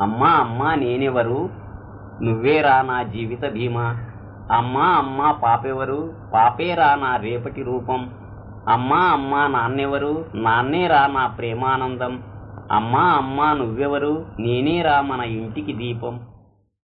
అమ్మా అమ్మా నేనెవరు? నువ్వేరా నా జీవిత భీమా. అమ్మా అమ్మా పాపెవరు? పాపేరా నా రేపటి రూపం. అమ్మా అమ్మా నాన్నెవరు? నాన్నేరా నా ప్రేమానందం. అమ్మా అమ్మా నువ్వెవరు? నేనేరా మన ఇంటికి దీపం.